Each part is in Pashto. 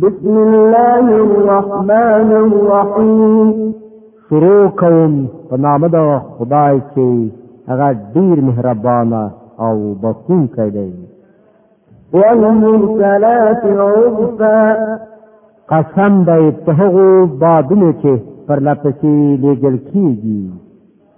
بسم الله الرحمن الرحیم شروع کوم په نام د خدای چې هغه ډیر مهربان او بخښونکی دی والمرسلات عرفا قسم دی په هغو بادونو چې پر لپسې لېږل کېږي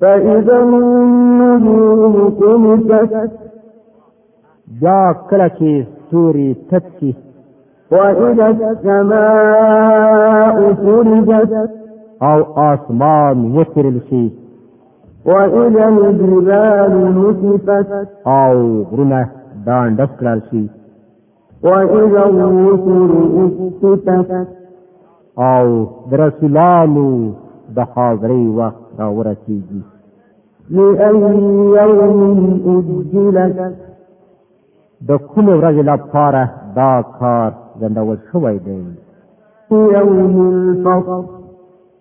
فإذا النجوم طمست بیا کله چې ستوري تت شي وإذا السماء فرجت او آسمان وترل شي وإذا الجبال نسفت او غرونه دانډف کړل شي وَإِذَا الرُّسُلُ اُقِّتَتْ او د رسولانو د حاضرۍ وخت را ورسیږي لأي يوم أجلت د کوم ورځ لپاره دا کار ځندول شوی دی یوم الفصل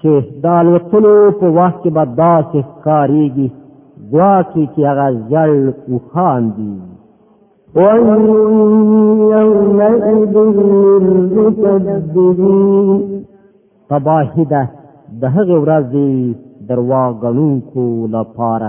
چې د الوتلو په وخت کې به داسې ښکارېږي ګواکې چې هغه زړ اوښان دي ويل يومئذ للمكذبين تباهي ده د هغې ورځې درواغ ګڼونکو لپاره